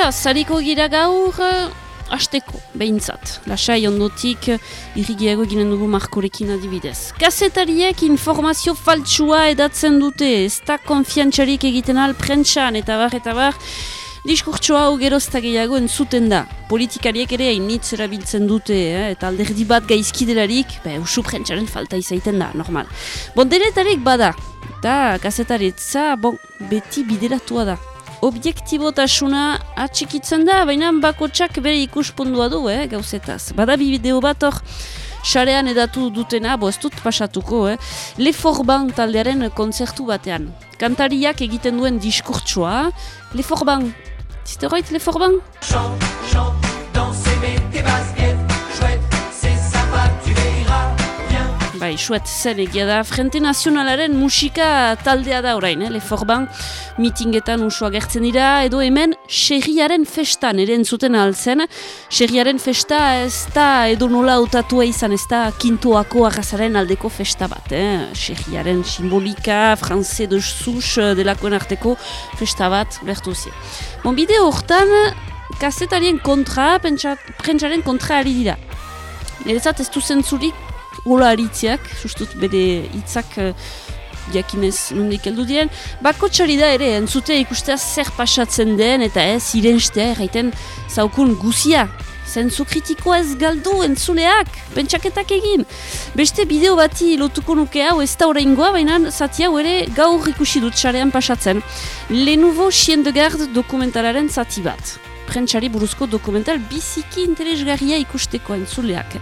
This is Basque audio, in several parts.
Prentsa, zariko gira gaur, Azteko, behintzat. Lasai ondotik, irrigiago ginen dugu markorekin adibidez. Kazetariek informazio faltsua edatzen dute, ez da konfiantxarik egiten al eta bar, eta bar, diskurtsoa hau entzuten da. Politikariek ere hainitz erabiltzen dute, eh? eta alderdi bat gaizkidelarik, be, usu prentxaren falta izaiten da, normal. Bon, denetarek bada, eta kazetaritza, bon, beti bideratua da objektibotasuna atxikitzen da, baina bakotsak bere ikuspundua du, eh, gauzetaz. Bada bi bideo bat hor, xarean edatu dutena, bo ez dut pasatuko, eh, Le Forban taldearen konzertu batean. Kantariak egiten duen diskurtsoa, Le Forban, zite Le Forban? Chant, Bai, suet zen egia da. Frente Nazionalaren musika taldea da orain, eh? Leforban mitingetan usua gertzen dira, edo hemen xerriaren festan ere entzuten altzen. Xerriaren festa ez da edo nola autatua izan, ez da kintoako arrazaren aldeko festa bat. Eh? Xerriaren simbolika, franze de sus delakoen arteko festa bat bertu zi. Bon, bide hortan, kasetarien kontra, prentsaren kontra ari dira. Nerezat ez du zentzurik hola aritziak, sustut bere hitzak uh, jakinez nondik heldu diren, bako da ere, entzute ikustea zer pasatzen den, eta ez irenstea erraiten zaukun guzia. Zentzu kritikoa ez galdu entzuleak, pentsaketak egin. Beste bideo bati lotuko nuke hau ez da horreingoa, baina zati hau ere gaur ikusi dut xarean pasatzen. Le Nouveau Chien de Garde dokumentalaren zati bat. Prentsari buruzko dokumental biziki interesgarria ikusteko entzuleak.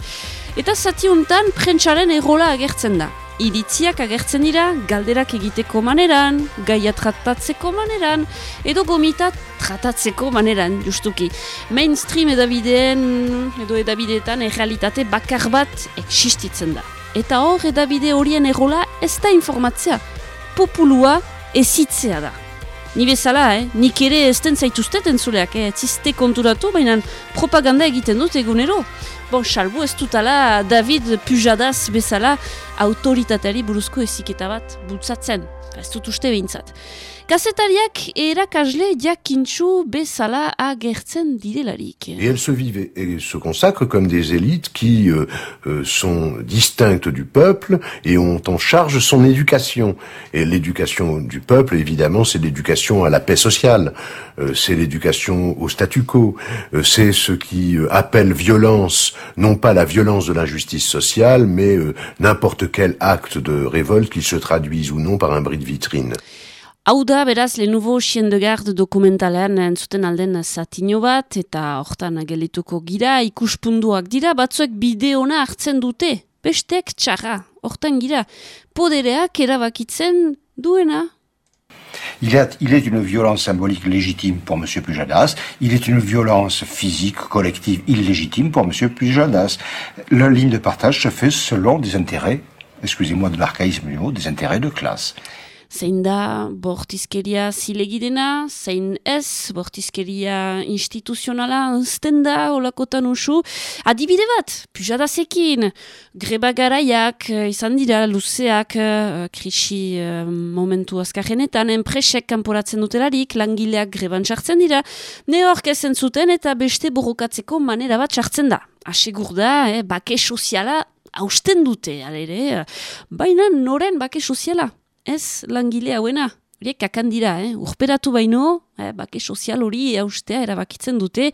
Eta zati honetan prentsaren errola agertzen da. Iritziak agertzen dira, galderak egiteko maneran, gaia tratatzeko maneran, edo gomita tratatzeko maneran, justuki. Mainstream edabideen, edo edabideetan errealitate bakar bat existitzen da. Eta hor edabide horien errola ez da informatzea. Populua ezitzea da. Ni bezala, eh? nik ere ez den zaituztet entzuleak, eh? ziste konturatu, baina propaganda egiten dut egunero. Bon, salbu ez dutala David Pujadas bezala autoritateari buruzko eziketa bat bultzatzen. Ez dut uste behintzat. Et elles se vivent et se consacrent comme des élites qui euh, euh, sont distinctes du peuple et ont en charge son éducation. Et l'éducation du peuple, évidemment, c'est l'éducation à la paix sociale, euh, c'est l'éducation au statu quo, euh, c'est ce qui euh, appelle violence, non pas la violence de l'injustice sociale, mais n'importe quel acte de révolte qui se traduise ou non par un bris de vitrine. Hau da, beraz, lehenubo Chien de Garde dokumentalean entzuten alden zatino bat, eta hortan agelituko gira, ikuspunduak dira, batzuek bideona hartzen dute. Bestek txarra, hortan gira, podereak erabakitzen duena. Il est, il est une violence symbolique légitime pour M. Pujadas. Il est une violence physique collective illégitime pour M. Pujadas. La ligne de partage se fait selon des intérêts, excusez-moi de l'archaïsme du mot, des intérêts de classe. Zein da bortizkeria zilegidena, zein ez bortizkeria instituzionala anzten da olakotan usu. Adibide bat, pujadazekin, greba garaiak, eh, izan dira, luzeak, uh, krisi uh, momentu azkarenetan, enpresek kanporatzen dutelarik, langileak greban txartzen dira, ne ezen zuten eta beste borrokatzeko manera bat txartzen da. Asegur da, eh, bake soziala hausten dute, alere, baina noren bake soziala? Ez langile hauena. Horiek kakan dira, eh? urperatu baino, eh, bake sozial hori haustea erabakitzen dute.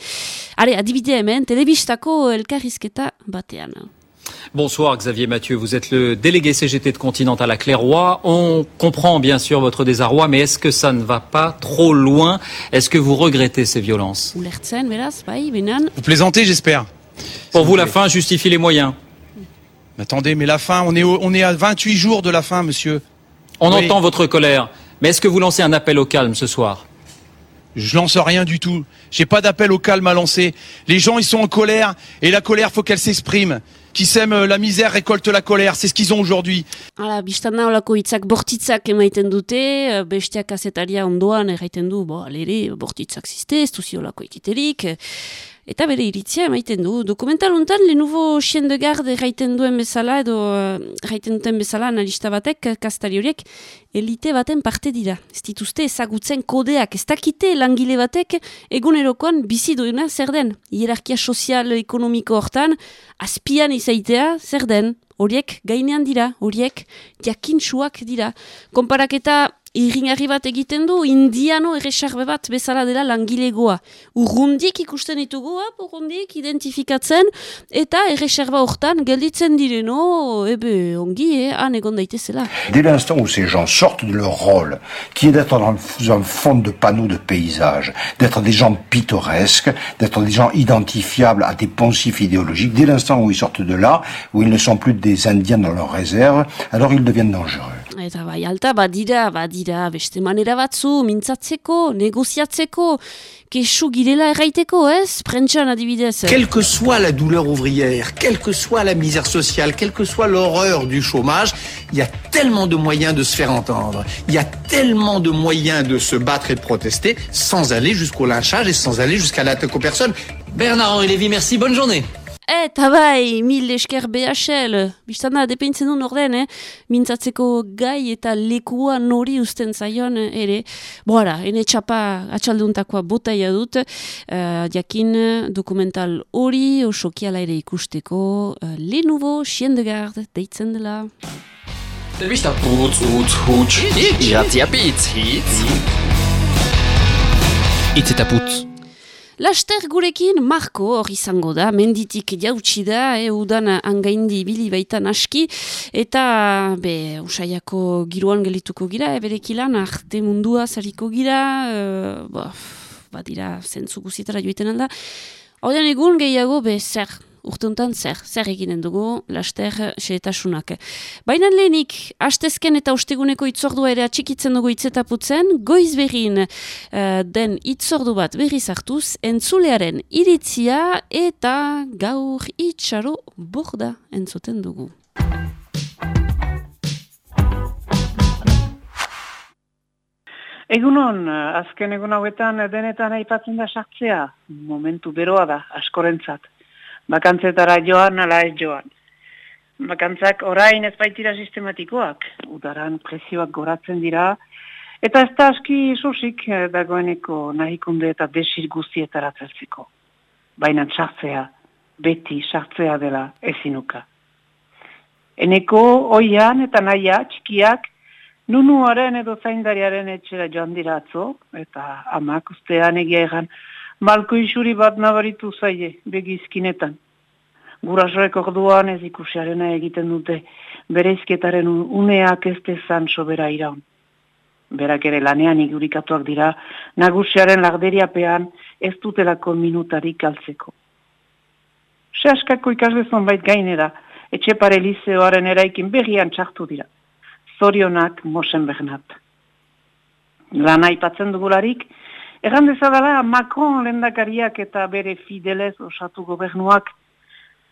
Are, adibide hemen, telebistako elkarrizketa batean. Bonsoir Xavier Mathieu, vous êtes le délégué CGT de Continental à Clairoy. On comprend bien sûr votre désarroi, mais est-ce que ça ne va pas trop loin? Est-ce que vous regrettez ces violences? Vous plaisantez, j'espère. Pour vous, la fin justifie les moyens. Attendez, mais la fin, on est, on est à 28 jours de la fin, monsieur. On entend votre colère, mais est-ce que vous lancez un appel au calme ce soir? Je lance rien du tout. J'ai pas d'appel au calme à lancer. Les gens, ils sont en colère, et la colère, faut qu'elle s'exprime. Qui sème euh, la misère récolte la colère. C'est ce qu'ils ont aujourd'hui. Hala, biztana olako hitzak bortitzak emaiten dute, besteak azetaria ondoan erraiten du, bo, alere, bortitzak ziste, ez duzi olako ititerik. Eta bere iritzia emaiten du. Dokumental honetan, Le Nouveau Chien de Garde raiten duen bezala, edo uh, raiten duten bezala analista batek, kastari horiek, elite baten parte dira. Ez dituzte ezagutzen kodeak, ez dakite langile batek egunerokoan bizi duena zer den. Hierarkia sozial, ekonomiko hortan, azpian izaitea zer den. Horiek gainean dira, horiek jakintsuak dira. Konparaketa Dès l'instant où ces gens sortent de leur rôle, qui est d'être dans un fond de panneaux de paysage, d'être des gens pittoresques, d'être des gens identifiables à des poncifs idéologiques, dès l'instant où ils sortent de là, où ils ne sont plus des Indiens dans leur réserve, alors ils deviennent dangereux. Quelle que soit la douleur ouvrière, quelle que soit la misère sociale, quelle que soit l'horreur du chômage, il y a tellement de moyens de se faire entendre. Il y a tellement de moyens de se battre et de protester sans aller jusqu'au lynchage et sans aller jusqu'à l'attaque aux personnes. Bernard-Henri Lévy, merci, bonne journée. Eta bai, mil esker BHL, biztana, depeintzen du norden, eh? mintzatzeko gai eta lekua nori usten zaion eh, ere. Boara, ene txapa atxaldeuntakoa botaia dut, uh, jakin dokumental hori, osokiala ere ikusteko, uh, Le Nouveau Chien de Garde, deitzen dela. Telbista putz, utz, huts, iratzia pitz, hitz. Itz eta putz. Laster gurekin Marko hor izango da, menditik jautsi da, e, udan angaindi bili baitan aski, eta be, usaiako giroan gelituko gira, eberekilan arte mundua zariko gira, e, badira zentzu guzitara joiten alda. Horten egun gehiago, be, zer, urteuntan zer, zer eginen dugu, laster, xeetasunak. Baina lehenik, hastezken eta osteguneko itzordua ere atxikitzen dugu itzetaputzen, goiz berrin uh, den itzordu bat berri zartuz, entzulearen iritzia eta gaur itxaro borda entzuten dugu. Egunon, azken egun hauetan denetan aipatzen da sartzea, momentu beroa da, askorentzat bakantzetara joan ala ez joan. Bakantzak orain ez baitira sistematikoak, udaran presioak goratzen dira, eta ez da aski susik eh, dagoeneko nahikunde eta desir guztietara zertzeko. Baina sartzea, beti sartzea dela ezinuka. Eneko oian eta naia txikiak nunuaren edo zaindariaren etxera joan diratzo, eta amak ustean egia egan, Malko isuri bat nabaritu zaie, begizkinetan. Gurasoek orduan ez ikusiarena egiten dute, bereizketaren uneak ez dezan sobera iraun. Berak ere lanean igurikatuak dira, nagusiaren lagderiapean ez dutelako minutarik altzeko. Se askako ikasle zonbait gainera, etxe pare liceoaren eraikin berrian txartu dira. Zorionak mosen behnat. Lana ipatzen dugularik, Egan dezadala, Macron lendakariak eta bere fidelez osatu gobernuak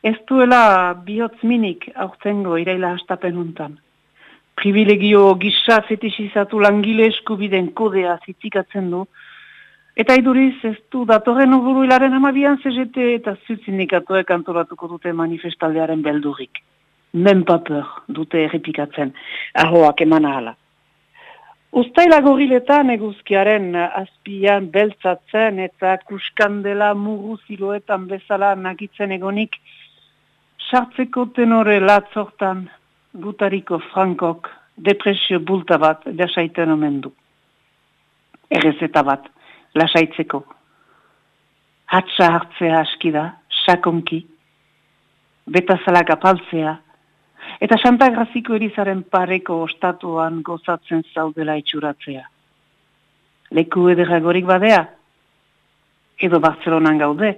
ez duela bihotz minik aurtengo iraila hastapen untan. Privilegio gisa fetixizatu langile eskubiden kodea zitzikatzen du, eta iduriz ez du datorren uguru hilaren amabian CGT eta zutzindikatuek antolatuko dute manifestaldearen beldurik. Men paper dute errepikatzen, ahoak eman ahala. Uztaila goriletan eguzkiaren azpian beltzatzen eta kuskandela mugu ziloetan bezala nagitzen egonik, sartzeko tenore latzortan gutariko frankok depresio bulta bat desaiten omen du. Errezeta bat, lasaitzeko. Hatsa hartzea askida, sakonki, betazalak apaltzea, Eta Santa Graziko erizaren pareko ostatuan gozatzen zaudela itxuratzea. Leku edera gorik badea? Edo Bartzelonan gaude?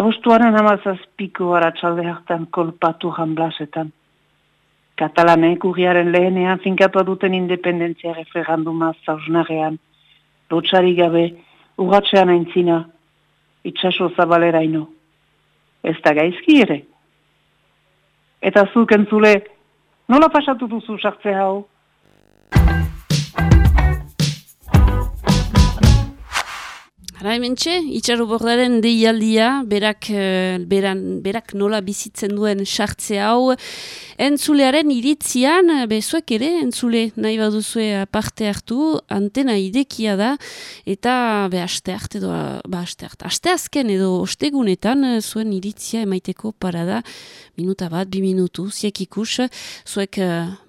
Abustuaren amazazpiko haratsalde hartan kolpatu janblasetan. Katalanek urriaren lehenean finkatu duten independentzia referanduma zausnarean. Lotxari gabe, urratxean aintzina, itxaso zabaleraino. Ez da gaizki ere? Eta zuk entzule, nola pasatu duzu sartze hau? Hala hemen txe, itxarro bordaren deialdia, berak, eh, beran, berak nola bizitzen duen sartze hau, entzulearen iritzian, eh, bezuek ere, entzule nahi baduzue parte hartu, antena idekia da, eta be aste arte edo, ba aste arte, aste azken edo ostegunetan eh, zuen iritzia emaiteko parada, minuta bat, bi minutu, ziek ikus, zuek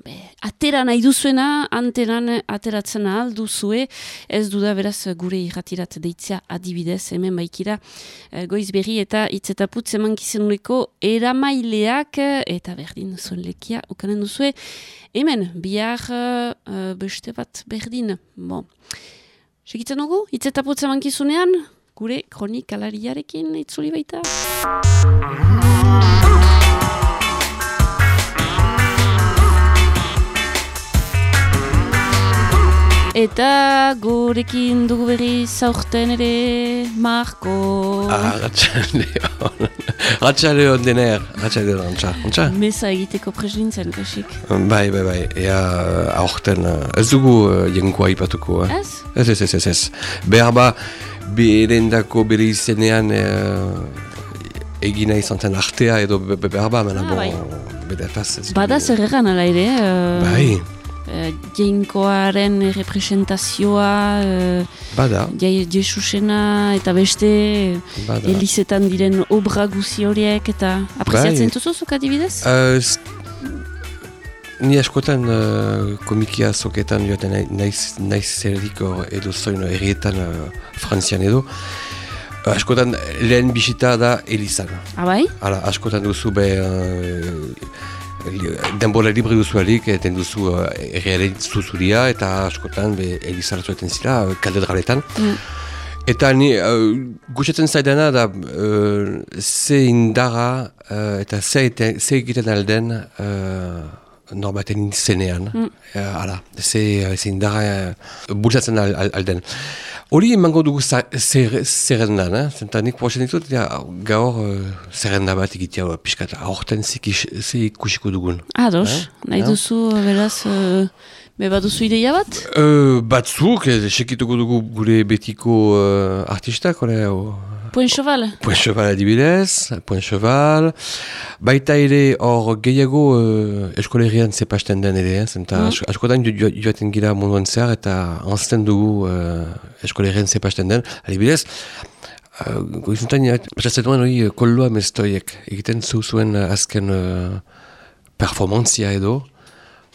be, atera nahi duzuena, antenan ateratzen ahal duzue, ez duda beraz gure irratirat deitzea adibidez, hemen baikira eh, goiz berri eta itzetaputz eman kizenuleko eramaileak eh, eta berdin zuen lekia ukanen duzue. Hemen, bihar uh, beste bat berdin. Bon. Segitzen dugu, itzetaputz eman kizunean, gure kronikalariarekin itzuli baita. Eta gurekin dugu berri zaurten ere Marko. Ah, ratxaleon. ratxaleon dener. Ratxaleon, antxa. Antxa? Mesa egiteko preslintzen, kasik. Bai, bai, bai. Ea aurten. Ez dugu uh, jenkoa ipatuko. Eh? Ez? Ez, ez, ez, ez, ez. Behar ba, berendako bere izenean uh, egina izan zen artea edo behar ba, mena Ah, bon, bai. bedertaz. ez Bada zer egan ala ere. Uh, Bai, Jainkoaren representazioa, uh, bada, Jesusena eta beste bada. Elizetan diren obra guzi horiek eta apreziatzen Bai. duzuzuk adibidez? Uh, ni askotan uh, komikia zoketan joaten naiz, naiz zerrik hor edo zoin herrietan uh, frantzian edo. Uh, askotan lehen bisita da Elizan. Abai? Hala, askotan duzu be... Uh, denbora libre duzualik, eten duzu uh, errearen zuzuria eta askotan be Elizara zueten zira, uh, katedraletan. Mm. Eta ni, uh, gutxatzen zaidana da, uh, ze indara uh, eta ze, ze egiten alden uh, norbaten izenean. Mm. Uh, hala, ze, uh, ze indara uh, bultzatzen al, al, alden. Hori emango dugu zer- zerrendan, eh? Zenta nik proposatzen ditut, ja, gaur uh, zerrenda bat egitea pixkat, aurten ze ikusiko dugun. Ados, Eh? nahi Eh? duzu, beraz, uh, be baduzu ideia bat? Uh, batzuk, eh, sekituko dugu gure betiko uh, artistak, ole, o, Poen Cheval? Point Cheval adibidez, Point Cheval, baita ere hor gehiago uh, eskolerian zepasten den ere, eh? zenta Mm. asko- askotan jo- jo- joaten gira munduan zehar eta anzten dugu uh, eskolerian zepasten den, adibidez, uh, goizuntan, esatzen duen hori uh, kolloa mestoiek, egiten zu zuen uh, azken uh, performantzia edo,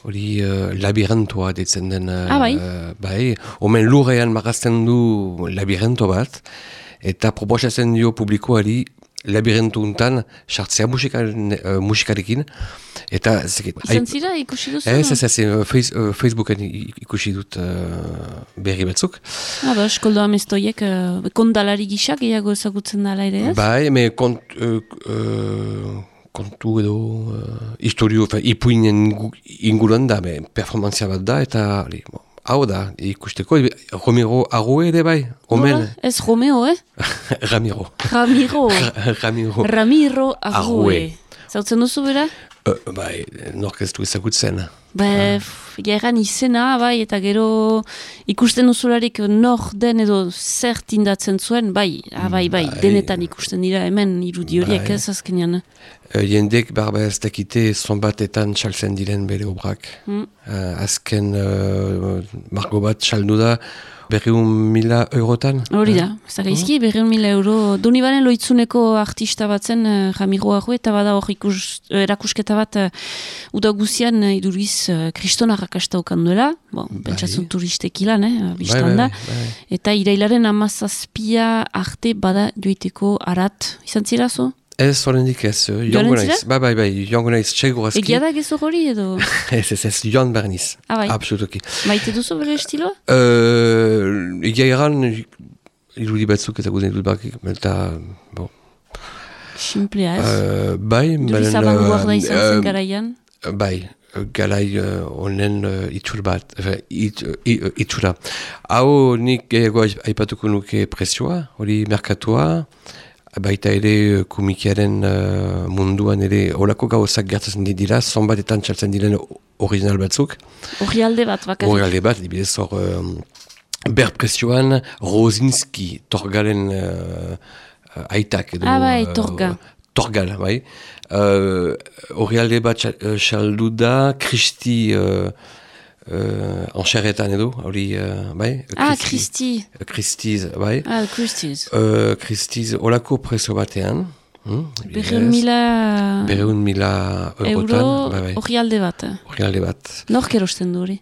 hori uh, labirentoa ditzen den, uh, Ah, bai? uh, bai, omen lurrean marazten du labirento bat, eta proposatzen dio publikoari labirentu untan sartzea musikaren, uh, musikarekin, eta zekit, Izan zira, ikusi duzu? Ez, ez, ez, face, uh, Facebooken ikusi dut uh, berri batzuk. Ados, koldo amestoiek, uh, kondalari gisak gehiago ezagutzen dala ere, ez? Bai, me kont, uh, uh, kontu edo uh, historio, ipuinen ingu- inguruan da, me, performantzia bat da, eta ali, bon, hau da, ikusteko, Romero Arroe ere bai, omen, Nola? Ez Romeo, eh? Ramiro. Ramiro. Ramiro. Ramiro. Arrue. Zautzen duzu bera? Uh, bai, nork ez du ezagutzen. Ba, geran izena, bai, eta gero ikusten duzularik nor den edo zer tindatzen zuen, bai, ah, bai, bai, Bai. denetan ikusten dira hemen irudi horiek Bai. ez azkenean. Uh, jendek barba ez dakite zonbatetan txaltzen diren bere obrak. Mm. Uh, azken uh, margo bat txaldu da berriun mila eurotan. Hori da, ez da gaizki, berreun mila euro, Donibane loitzuneko artista batzen uh, Ramiro Arrue, eta bada hor ikus, eh, erakusketa bat uh, uda guzian uh, iduriz uh, kristona rakasta okan duela, bon, pentsatzen turistek ilan, eh, biztan da, bai. eta irailaren amazazpia arte bada joiteko arat, izan zira zo? Ez horrendik ez, joango naiz. Bai, bai, bai, joango naiz txegurazki. Egia da gezo hori edo, Ez, ez, ez, joan berniz. Ah, bai. Absolutoki. maite duzu bere estiloa? Uh, egia eran, irudi batzuk ezagutzen dut bakik, eta, bon, Simplea ez? uh, bai, abanguarda uh, izan zen uh, garaian. Bai, galai uh, honen uh, itxur bat, efe, it, i- uh, itxura. Hau nik gehiago aip- aipatuko nuke presioa, hori merkatua, baita ere uh, komikiaren uh, munduan ere olako gauzak gertatzen dira, zonbatetan txaltzen diren original batzuk. Hori alde bat bakarrik. Hori alde bat, dibidez hor um, berpresioan Rosinski, Torgalen uh, aitak edo... Ah, bai, Torga. Torgal, bai. Uh, Horri alde bat saldu da, Kristi uh, uh, anxerretan edo, hori, uh, bai? Ah, Kristi. Kristiz, bai. Ah, Kristiz. Uh, Kristiz, olako preso batean. Hmm? Berreun mila... Berreun mila eurotan. Euro, bai, bai. hori alde bat. Alde bat. Nork erosten du hori?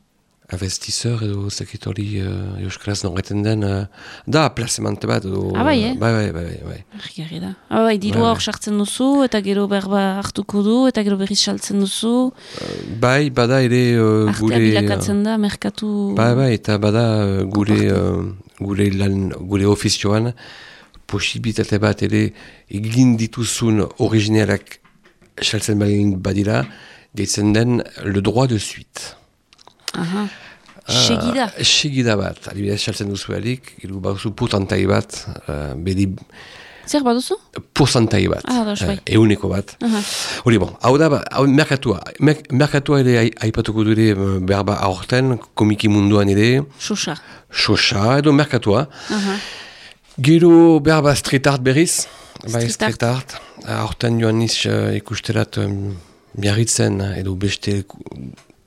Investizeur edo zekit hori uh, euskaraz norreten den uh, da plazemante bat edo ah, bai, eh? bai, bai, bai, bai. Argi da. Ah, bai, dirua hor bai. sartzen duzu, eta gero berba hartuko du, eta gero berriz saltzen duzu. Uh, bai, bada ere uh, Artea gure... bilakatzen da, merkatu... Bai, bai, eta bada uh, gure, uh, gure, lan, gure ofizioan posibilitate bat ere egin dituzun originalak saltzen badira, deitzen den le droit de suite. Aha. Uh, segida bat, adibidez saltzen duzu erik, gero baduzu putantai bat, uh, bedi... Zer baduzu? Porsantai bat, ah, dos, bai. uh, euneko bat. Hori bon, hau da, hau merkatua. Mer merkatua ere aipatuko dure berba aurten, komiki munduan ere. Xoxa. Xoxa, edo merkatua. Uh -huh. Gero berba street art berriz. Bai, Street art. Aurten joan niz uh, ikusterat um, miarritzen edo beste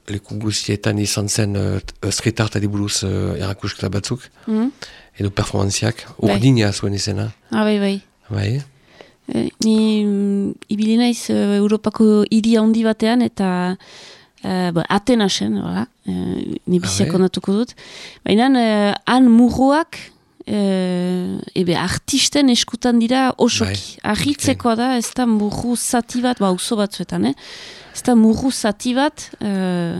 leku guztietan izan zen uh, street art adiburuz uh, erakusketa batzuk, Mhm. edo performantziak, Bai. urdina zuen izena. Ah, bai, bai. Bai, Eh, ni mm, ibili naiz eh, Europako hiri handi batean eta eh, ba, Atenasen, hola, eh, ni biziak bai. ondatuko dut. Baina eh, han murroak eh, ebe artisten eskutan dira osoki. Bai, Arritzekoa da, ez da murru zati bat, ba, uso batzuetan, eh? ez da murru zati bat, eh,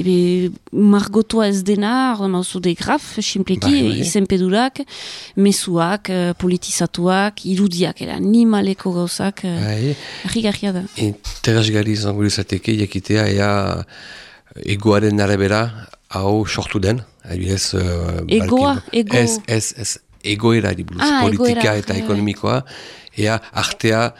ebe margotua ez dena, ordan hauzu de graf, simpleki, Bai, bai. izenpedurak, mesuak, eh, politizatuak, irudiak, era, animaleko gauzak, eh, bai. argi da. Interesgarri izango izateke jakitea ea egoaren arabera hau sortu den. Adibidez, uh, Egoa? Ego- Ez, ez, ez, egoera diburuz, Ah, politika egoera, eta ekonomikoa. Ea artea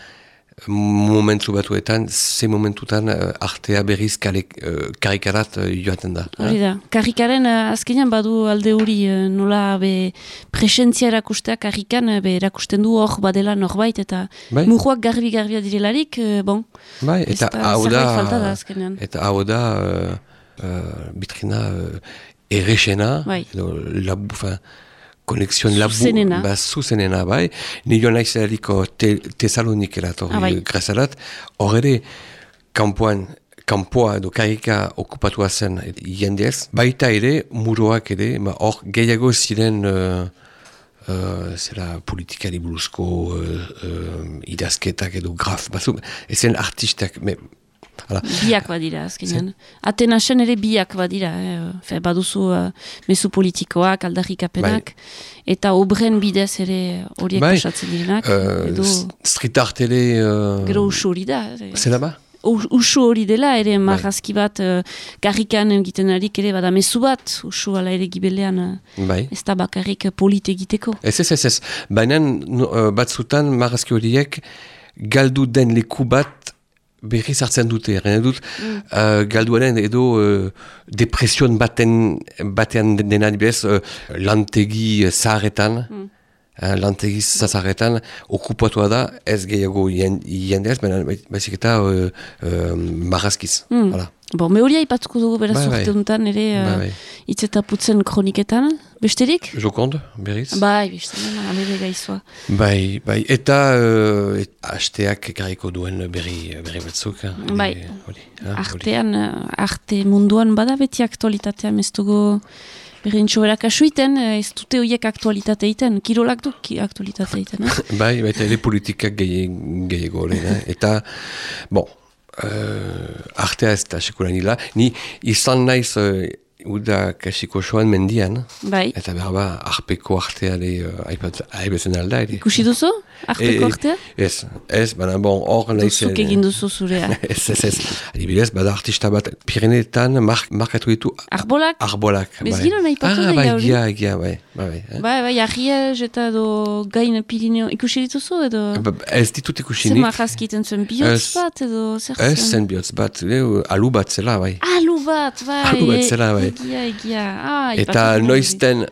momentu batuetan, ze momentutan uh, artea berriz kale, uh, karikarat joaten da. Hori da. Karrikaren uh, azkenean badu alde hori nola be presentzia erakustea karrikan uh, be erakusten du hor badela norbait eta Bai. murroak garbi-garbia direlarik, bon, Bai, eta hau da, da eta hau da uh, uh, bitrina uh, errexena, Bai. edo labu, fin, konexion labu, Zuzenena. ba, zuzenena, bai, ni joan naiz eriko te, tesalonikerat, hori Ah, bai. grezarat, hor ere, kanpoan, kanpoa edo karika okupatua zen jendez, baita ere, muroak ere, ba, hor gehiago ziren uh, Uh, zera politikari buruzko uh, uh, idazketak edo graf, batzuk, ezen artistak, me, hala, biak badira azkenean. Atenasen ere biak badira, eh? Fe, baduzu uh, mesu politikoak, aldarrikapenak, eta obren bidez ere horiek Bai. pasatzen direnak, uh, edo street art ere... Uh, gero usu hori da. eh. Zela ba? Usu hori dela, ere marrazki bat, uh, garrikan egiten arik ere, bada mezu bat, usu ala ere gibelean, uh, Bai. ez da bakarrik polit egiteko. Ez ez ez ez, baina no, batzutan marrazki horiek galdu den leku bat berriz hartzen dute, erren dut, Mm. uh, galduaren edo uh, depresion baten, batean dena dibez, uh, lantegi uh, zaharretan, Mm. uh, lantegi zaharretan, okupatua da, ez gehiago jen- jendez, baina baizik eta uh, uh, marrazkiz. Mm. Voilà. Bon, me hori aipatuko dugu beraz bai. urte honetan ere Bai, uh, hitz eta putzen kroniketan, besterik? Jokond, berriz? Bai, besterik, alere gaizua. Bai, bai, eta uh, et, hasteak ekarriko duen berri, berri batzuk. eh, Bai. hori, ah, hori. Artean, uh, arte munduan bada beti aktualitatea, ez dugu berrintxo berak asuiten, ez dute horiek aktualitate egiten, kirolak du aktualitate egiten. Eh? Bai, baita ere politikak gehi- gehiago lehen, eh? eta, bon, uh, artea ez da sekulan hila, ni izan naiz uh, uda kasiko soan mendian, Bai, eta berba arpeko arteare uh, aipatzen alda, ere. ikusi duzu? Arteko Eh, artea? Ez, ez, baina bon, hor naiz... Duzuk egin duzu zurea. Ez, ez, ez. Adibidez, bada artista bat Pireneetan mark, markatu ditu Arbolak? arbolak. Bai. gero nahi patu ah, bai, hori? gia, gia, bai, bai, bai. eh? Bai, bai, eta do gain Pirineo, ikusi dituzu edo? Ba, Ez ditut Zer ikusinik. marrazkiten zuen bihotz bat edo zer Ez zen bihotz bat, eh, alu bat zela, bai. Alu bat, bai. Alu bat zela, bai. Egia, egia. Ah, Eta noizten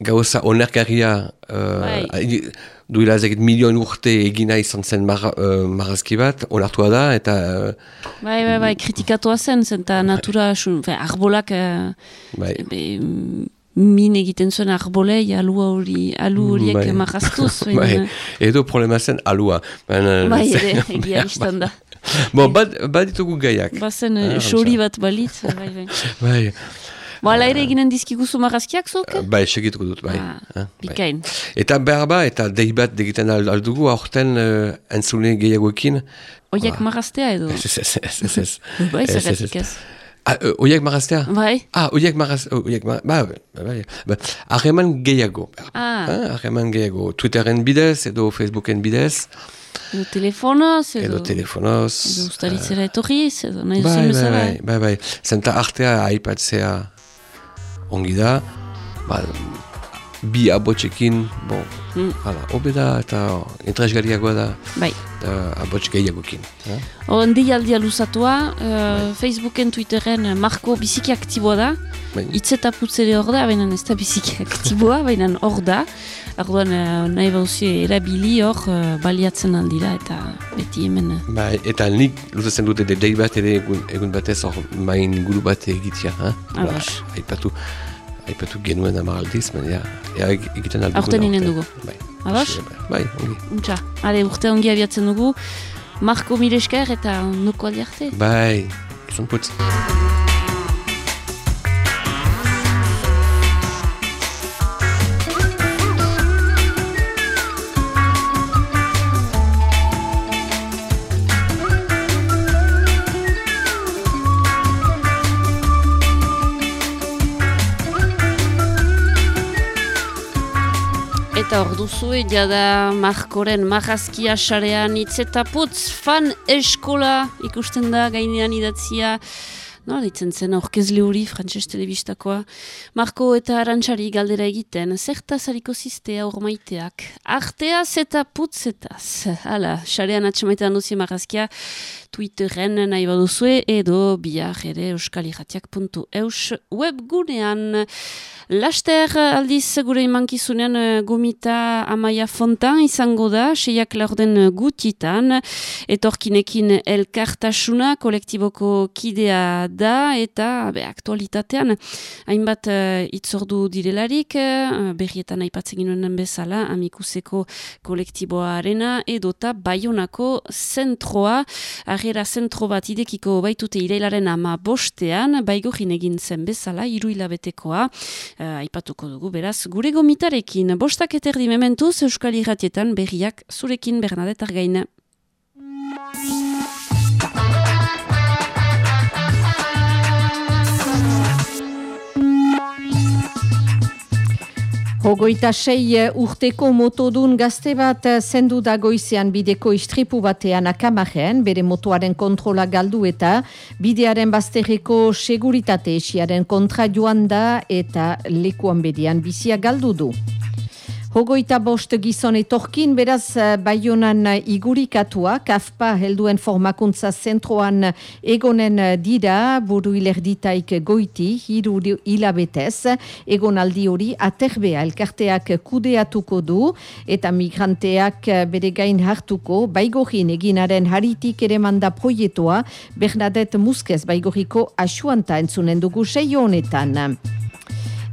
gauza onerkarria Bai. uh, duela ezagit milion urte egina izan zen mar, uh, marrazki bat, onartua da, eta uh, Bai, bai, bai, kritikatua zen, zen eta natura, sun, fe, arbolak, eh, bai, be, min egiten zuen arbolei, alu hori, alu horiek Bai. bai. marraztuz. bai, edo problema zen alua. Bai, ere, egia iztan da. Bon, bad, baditugu gaiak. Bazen Ah, eh, xori bat balitz, bai, bai. Bai, Bo, ala ere eginen dizkiguzu marrazkiak zuk? bai, segituko dut, bai. Ah, Ah, bai. Eta behar ba, eta dei bat egiten al- aldugu, aurten uh, entzule gehiagoekin. Oiek marraztea edo? Ez, ez, ez, ez, ez. Bai, zergatik ez. Ah, oiek marraztea? Bai? Ah, oiek maraz, oiek maraz, ba, ba, bai, ba, harreman gehiago. Ah. Ah, harreman gehiago. Twitterren bidez, edo Facebooken bidez, Edo telefonoz, edo... edo telefonoz. Edo ustaritzera etorriz, edo nahi Bai, duzen bai, bezala. bai, bai, bai. Zenta artea aipatzea ongi da, ba, bi abotxekin, bon, Mm. hala, hobe da, eta interesgarriagoa da, Bai. eta abotx gehiagokin. eh? Horren deialdia luzatua, uh, Facebooken, Twitteren, eh, Marko biziki aktiboa da. Bai. Itz eta putzere hor da, baina ez da biziki aktiboa, baina hor da. Arduan uh, nahi bauzi erabili hor uh, baliatzen aldira eta beti hemen. eh. Bai, eta nik luzatzen dute de dei bat ere egun, egun batez hor main guru bat egitea. Eh? Ados. aipatu, aipatu genuen amaraldiz, baina ea eg- egiten aldugu. Aurten inen dugu. Bai, Ados? bai, ongi. Untxa, ale urte ongi abiatzen dugu. Marko Miresker eta nuko aldi arte. Bai, zon Eta hor duzu, jada Markoren marrazkia sarean hitz eta putz fan eskola ikusten da gainean idatzia. No, ditzen zen aurkezle hori, frantses telebistakoa. Marko eta arantxari galdera egiten, zertaz hariko ziztea hor maiteak. Arteaz eta putzetaz. Hala, sarean atxamaitan duzi marrazkia, Twitterren nahi baduzue, edo bihar ere euskaliratiak.eus webgunean. Laster aldiz gure imankizunean eh, gomita amaia fontan izango da, seiak laurden gutitan, etorkinekin elkartasuna kolektiboko kidea da, eta be, aktualitatean hainbat uh, itzordu direlarik, uh, berrietan aipatzen ginoen bezala, amikuseko kolektiboarena, edota baionako zentroa, agera zentro bat idekiko baitute irailaren ama bostean, baigorin egin zen bezala, hiru hilabetekoa, uh, aipatuko dugu, beraz, gure gomitarekin, bostak eterdi mementuz, Euskal Irratietan berriak zurekin Bernadette Argaina. Hogoita sei eh, urteko motodun gazte bat eh, zendu da goizean bideko istripu batean akamaren, bere motoaren kontrola galdu eta bidearen bazterreko seguritate esiaren kontra joan da eta lekuan bedian bizia galdu du. Hogoita bost gizon etorkin, beraz eh, baionan igurikatua, kafpa helduen formakuntza zentroan egonen dira, buru ilerditaik goiti, hiru hilabetez, egonaldi hori aterbea elkarteak kudeatuko du, eta migranteak eh, bere gain hartuko, baigorin eginaren haritik ere manda proietoa, Bernadette Muskez baigoriko asuanta entzunen dugu seio honetan.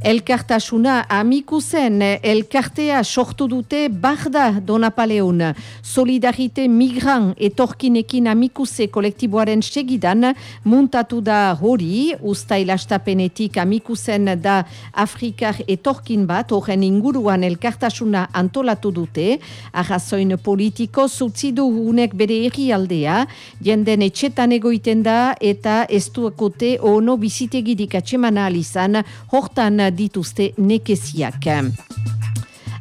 Elkartasuna amikuzen elkartea sortu dute Barda Donapaleun. Solidarite migran etorkinekin amikuze kolektiboaren segidan muntatu da hori, ustailastapenetik amikuzen da Afrikar etorkin bat, horren inguruan elkartasuna antolatu dute, arrazoin politiko zutzidu unek bere herrialdea, jenden etxetan egoiten da eta ez duakote ono bizitegirik atxemana alizan, hortan dituzte nekeziak.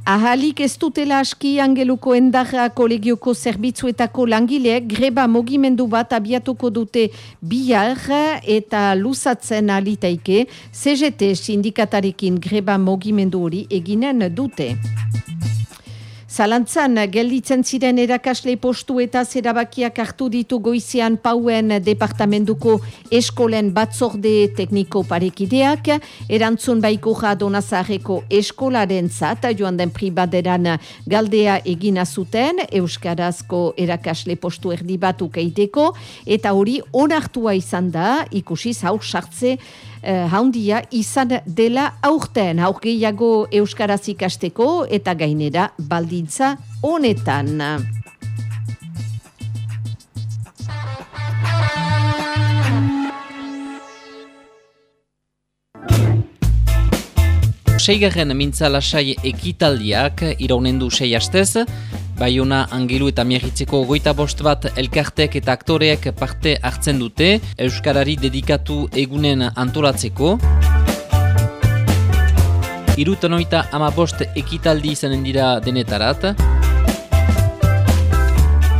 Ahalik ez dutela aski angeluko endarra kolegioko zerbitzuetako langileek greba mogimendu bat abiatuko dute bihar eta luzatzen alitaike CGT sindikatarekin greba mogimendu hori eginen dute. Zalantzan, gelditzen ziren erakasle postu eta zerabakiak hartu ditu goizean pauen departamentuko eskolen batzorde tekniko parekideak, erantzun baiko donazareko eskolaren zat, joan den pribaderan galdea egina zuten, Euskarazko erakasle postu erdi batu keiteko, eta hori onartua izan da, ikusi haur sartze eh, haundia izan dela aurten, aur gehiago Euskaraz ikasteko eta gainera baldintza honetan. Seigarren mintza lasai ekitaldiak iraunen du sei astez, Baiona Angilu eta Miagitzeko goita bost bat elkartek eta aktoreek parte hartzen dute, Euskarari dedikatu egunen antolatzeko. Irutanoita ama bost ekitaldi izanen dira denetarat.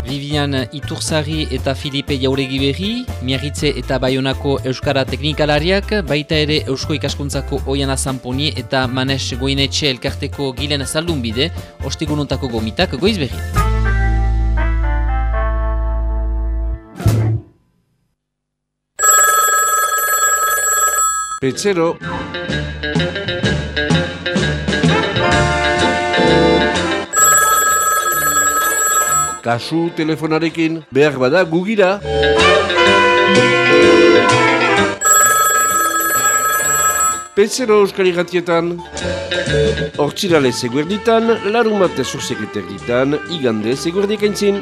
Vivian Iturzari eta Filipe Jauregi berri, Miagitze eta Baionako Euskara Teknikalariak, baita ere Eusko Ikaskuntzako Oiana Zamponi eta Manes Goinetxe elkarteko gilen zaldun bide, ostigununtako gomitak goiz berri. Petzero. Kasu telefonarekin behar bada gugira. Petzero euskari gatietan. Hortzirale seguerditan, larun bate ditan, igande seguerdik aintzin.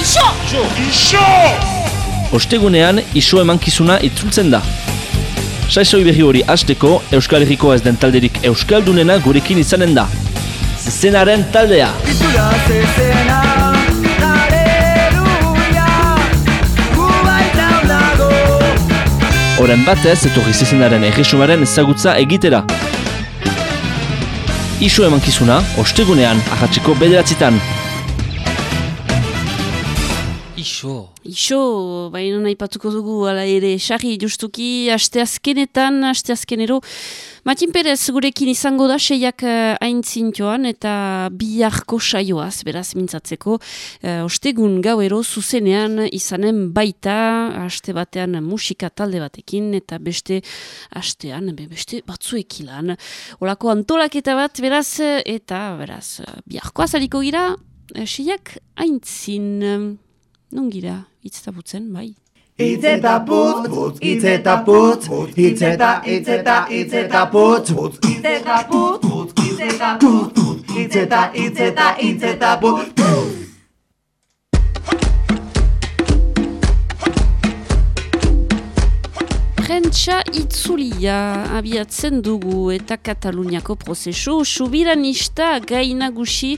Iso! Iso! Iso! Ostegunean, iso emankizuna itzultzen da. Saizoi berri hori hasteko Euskal Herriko ez den talderik Euskaldunena gurekin izanen da. Zezenaren taldea! Horen batez, etorri zezenaren erresumaren ezagutza egitera. Isu emankizuna, ostegunean, ahatzeko bederatzitan. Iso. Iso, baina nahi patuko dugu, ala ere, sarri justuki, aste azkenetan, aste azkenero. Matin Perez gurekin izango da, seiak uh, aintzintoan eta biharko saioaz, beraz, mintzatzeko. Uh, ostegun gauero zuzenean izanen baita, aste batean musika talde batekin, eta beste astean, be, beste batzuekilan. Olako antolaketa bat, beraz, eta, beraz, biharko azaliko gira, uh, seiak aintzin... Non gira, hitz eta butzen, bai? Itz eta putz, itz eta putz, itz eta, itz eta, itz eta putz, itz putz, itz eta putz, itz eta, itz eta, itz eta putz. Prentsa itzulia abiatzen dugu eta Kataluniako prozesu subiranista gainagusi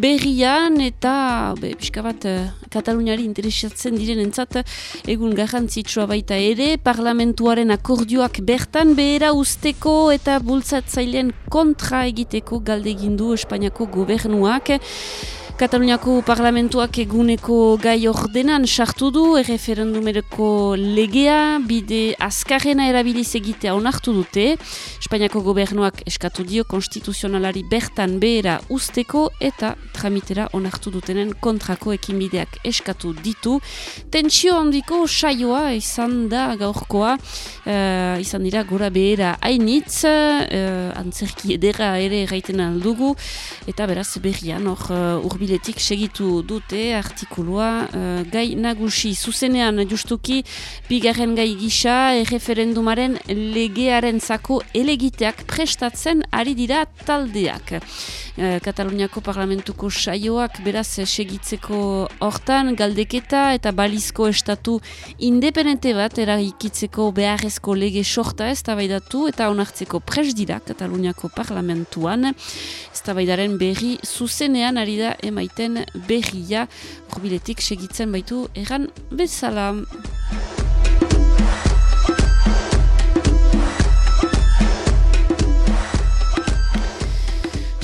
berrian eta be, bat eh, Kataluniari interesatzen diren entzat egun garrantzitsua baita ere parlamentuaren akordioak bertan behera usteko eta bultzatzailean kontra egiteko galdegindu Espainiako gobernuak Kataluniako parlamentuak eguneko gai ordenan sartu du, erreferendumereko legea, bide azkarrena erabiliz egitea onartu dute. Espainiako gobernuak eskatu dio konstituzionalari bertan behera usteko eta tramitera onartu dutenen kontrako ekinbideak eskatu ditu. Tentsio handiko saioa izan da gaurkoa, uh, izan dira gora behera hainitz, uh, antzerki edera ere gaiten aldugu, eta beraz berrian hor uh, biletik segitu dute artikulua uh, gai nagusi zuzenean justuki bigarren gai gisa erreferendumaren legearen zako elegiteak prestatzen ari dira taldeak. Uh, Kataluniako parlamentuko saioak beraz segitzeko hortan galdeketa eta balizko estatu independente bat eragikitzeko beharrezko lege sorta ez tabaidatu eta onartzeko pres dira Kataluniako parlamentuan ez tabaidaren berri zuzenean ari da emaiten berria probiletik segitzen baitu egan bezala.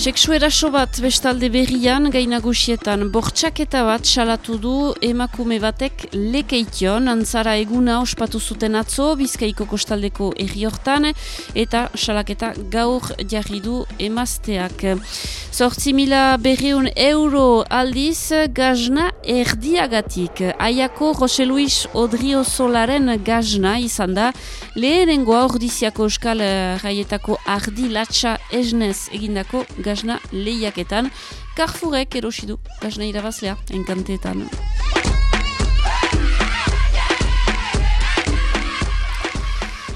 Seksu eraso bat bestalde berrian gainagusietan bortxaketa bat salatu du emakume batek lekeition antzara eguna ospatu zuten atzo bizkaiko kostaldeko erriortan eta salaketa gaur jarri du emazteak. Zortzi mila berriun euro aldiz gazna erdiagatik. Aiako Jose Luis Odrio Solaren gazna izan da lehenengoa ordiziako euskal raietako ardi latxa esnez egindako gazna lehiaketan, Carrefourek erosi du gazna irabazlea, enkanteetan.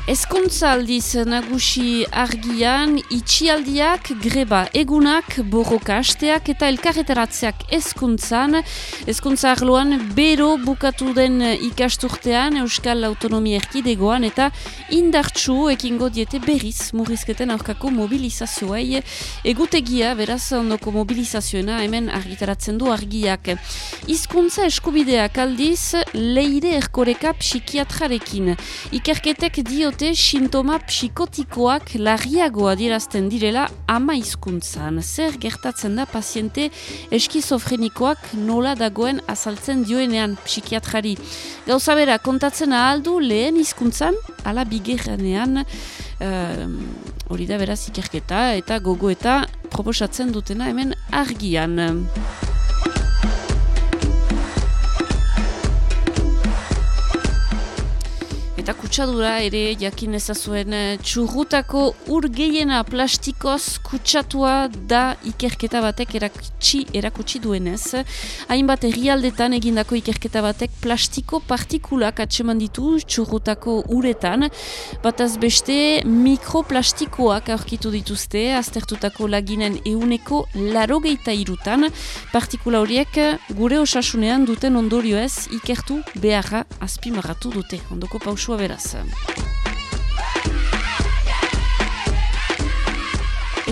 Ezkuntza aldiz nagusi argian, itxialdiak, greba egunak, borroka hasteak eta elkarretaratzeak ezkuntzan. Ezkuntza arloan bero bukatu den ikasturtean Euskal Autonomia Erkidegoan eta indartsu ekingo diete berriz murrizketen aurkako mobilizazioei. Egutegia, beraz, ondoko mobilizazioena hemen argitaratzen du argiak. Hizkuntza eskubideak aldiz, leire erkoreka psikiatrarekin. Ikerketek diot diote sintoma psikotikoak larriagoa dirazten direla ama hizkuntzan. Zer gertatzen da paziente eskizofrenikoak nola dagoen azaltzen dioenean psikiatrari. Gauza bera, kontatzen ahaldu lehen hizkuntzan ala bigerranean, hori da beraz ikerketa eta gogo eta proposatzen dutena hemen argian. Eta kutsadura ere jakin ezazuen eh, txurrutako urgeiena plastikoz kutsatua da ikerketa batek erakutsi, erakutsi duenez. Hainbat herrialdetan egindako ikerketa batek plastiko partikulak atseman ditu txurrutako uretan. Bataz beste mikroplastikoak aurkitu dituzte, aztertutako laginen euneko larogeita irutan. Partikula horiek gure osasunean duten ondorio ez ikertu beharra azpimarratu dute. Ondoko pausua beraz.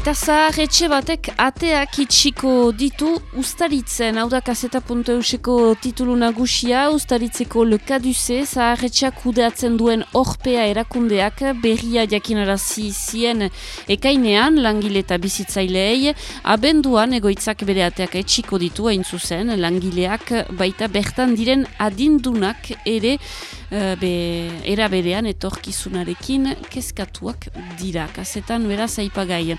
Eta zahar batek ateak itxiko ditu ustaritzen, hau da kaseta.euseko titulu nagusia, ustaritzeko lekaduze, zahar etxeak kudeatzen duen orpea erakundeak berria jakinarazi zien ekainean, langile eta bizitzailei, abenduan egoitzak bere ateak etxiko ditu, hain zuzen, langileak baita bertan diren adindunak ere, be, era berean etorkizunarekin kezkatuak dira. Kazetan beraz aipagai.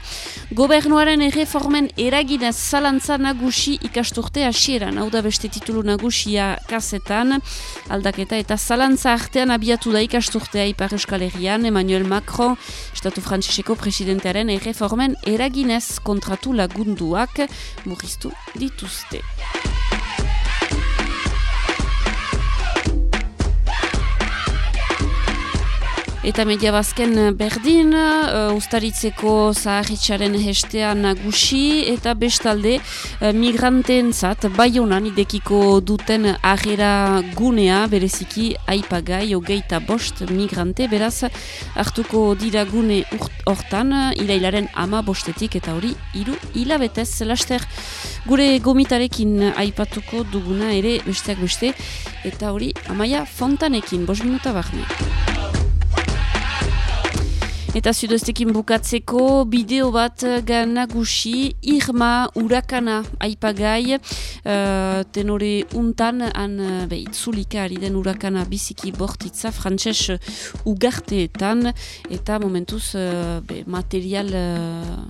Gobernuaren erreformen eragina zalantza nagusi ikasturte hasieran. Hau da beste titulu nagusia kazetan. Aldaketa eta zalantza artean abiatu da ikasturtea Ipar Euskal Herrian. Emmanuel Macron, Estatu Frantziseko presidentearen erreformen eraginez kontratu lagunduak murriztu dituzte. Eta media bazken berdin, uh, ustaritzeko zaharritxaren hestea nagusi, eta bestalde uh, migranteen zat, bai honan idekiko duten agera gunea, bereziki aipagai, ogeita bost migrante, beraz hartuko dira gune hortan, irailaren ama bostetik, eta hori iru hilabetez, laster gure gomitarekin aipatuko duguna ere besteak beste, eta hori amaia fontanekin, bos minuta barne. Eta zudoztekin bukatzeko bideo bat nagusi Irma Urakana aipagai uh, tenore untan han be, itzulika ari den Urakana biziki bortitza frantses ugarteetan eta momentuz uh, be, material uh,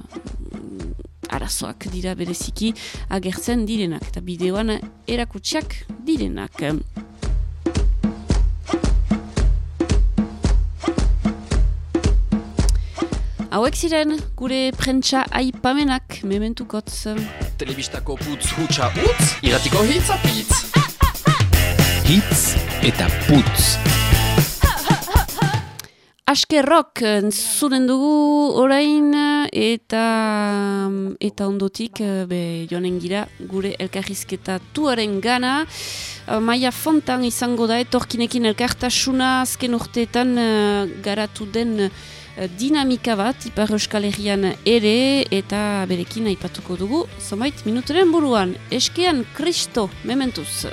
arazoak dira bereziki agertzen direnak eta bideoan erakutsiak direnak. Hauek ziren, gure prentsa aipamenak mementukotz. Telebistako putz hutsa utz, iratiko hitz apitz. Hitz eta putz. Askerrok zuren dugu orain eta eta ondotik be joanen gira gure elkarrizketa tuaren gana. Maia Fontan izango da etorkinekin elkartasuna azken urteetan garatu den dinamika bat Ipar Euskal Herrian ere eta berekin aipatuko dugu zomait minuteren buruan. Eskean kristo mementuz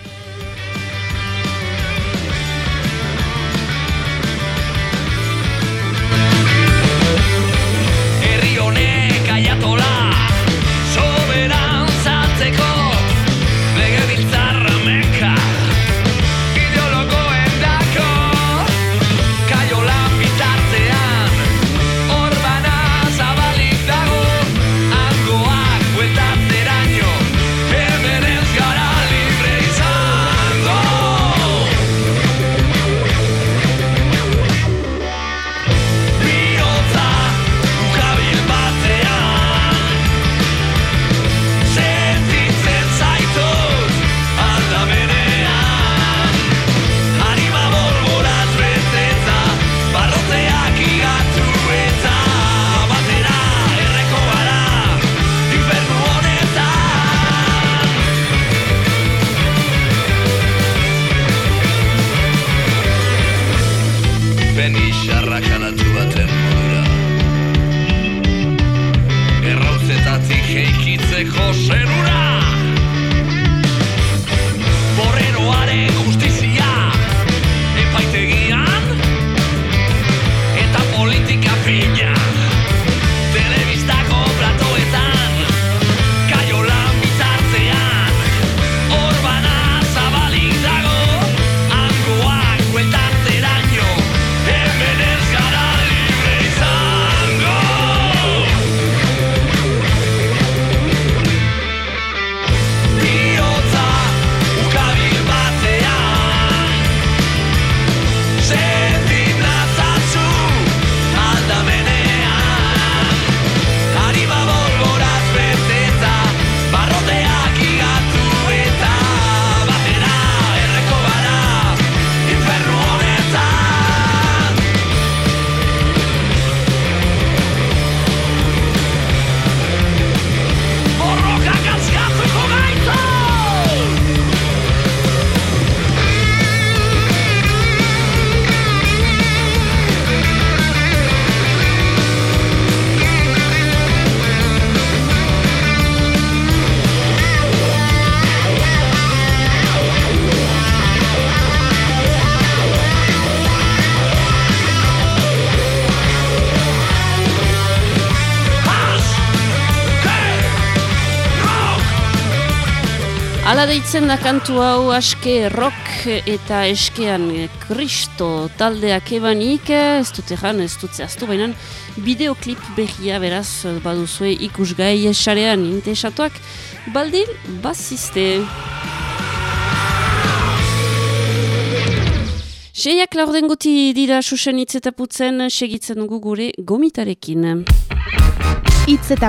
Ala deitzen da kantu hau aske rock eta eskean kristo taldeak ebanik, ez dut egan, ez dut zehaztu, baina bideoklip berria beraz baduzue ikusgai esarean intesatuak, baldin bazizte. Seiak laurden guti dira susen hitz eta putzen segitzen dugu gure gomitarekin. Itz eta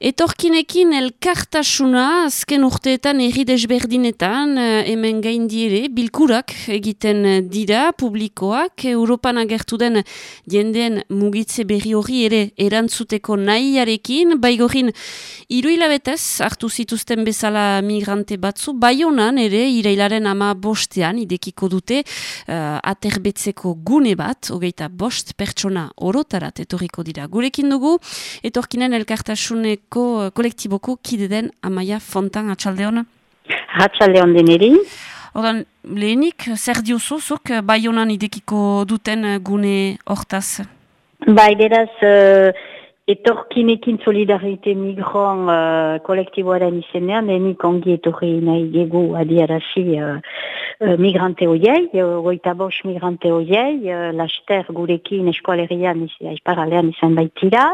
Etorkinekin elkartasuna azken urteetan erri desberdinetan eh, hemen gaindi ere bilkurak egiten dira publikoak. Europan agertu den jendeen mugitze berri hori ere erantzuteko nahiarekin. Baigorin hiru hilabetez hartu zituzten bezala migrante batzu. Baionan ere irailaren ama bostean idekiko dute uh, aterbetzeko gune bat hogeita bost pertsona orotarat etorriko dira. Gurekin dugu etorkinen elkartasuneko kolektiboko kide den Amaia Fontan atxaldeon? Atxaldeon deneri. Odan, lehenik, zer diozu, zuk baionan idekiko duten gune hortaz? Bai, beraz, uh, etorkinekin solidarite migran uh, kolektiboaren izenean, denik ongi etorri nahi gegu adiarazi uh, uh, migrante hoiei, uh, goita bos migrante hoiei, uh, laster gurekin eskualerian aizparalean izan baitira,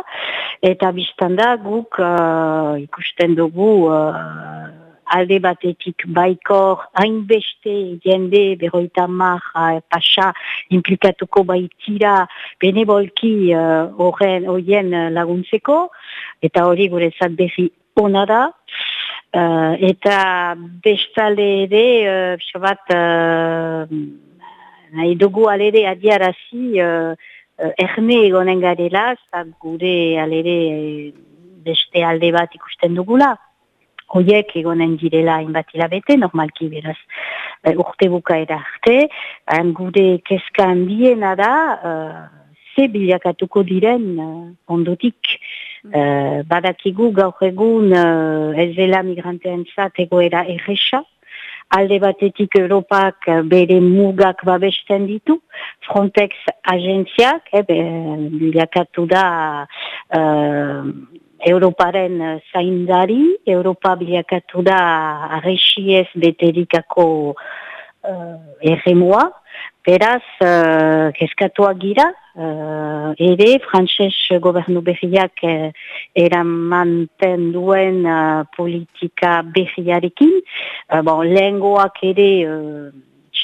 eta biztanda guk uh, ikusten dugu uh, alde batetik baikor hainbeste jende berroita mar uh, pasa implikatuko baitira benebolki horren uh, horien uh, laguntzeko. Eta hori gure zat berri ona da. Uh, eta bestale ere uh, bat uh, nahi dugu alere adiarazi uh, uh, erne egonen garela gure alere beste alde bat ikusten dugula Hoiek egonen direla hainbat hilabete, normalki beraz uh, urte bukaera arte, han gure kezka handiena da, uh, ze bilakatuko diren uh, ondotik. Uh, badakigu gaur egun uh, ez dela migranteen zat egoera erresa, alde batetik Europak bere mugak babesten ditu, Frontex agentziak, eh, bilakatu da uh, Europaren zaindari, Europa bilakatu da arrexiez beterikako uh, erremoa, beraz, uh, keskatuak gira, uh, ere, frantses gobernu berriak uh, eramanten duen uh, politika berriarekin, uh, bon, lehengoak ere uh,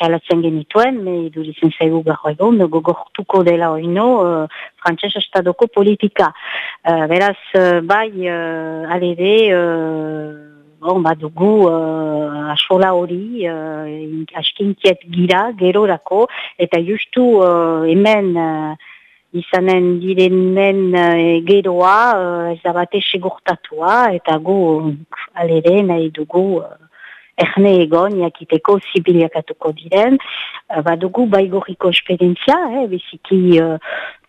salatzen genituen, me iduritzen zaigu gaur egun, gogortuko dela oino, uh, frantses estadoko politika. Uh, beraz, uh, bai, uh, alede, uh, bon, badugu uh, asola hori, uh, askintiet gira, gerorako, eta justu uh, hemen uh, izanen direnen uh, geroa, uh, ez da bate segurtatua, eta gu alede nahi dugu uh, erne egon, jakiteko zibiliakatuko diren, uh, badugu baigorriko esperientzia, eh, biziki, uh,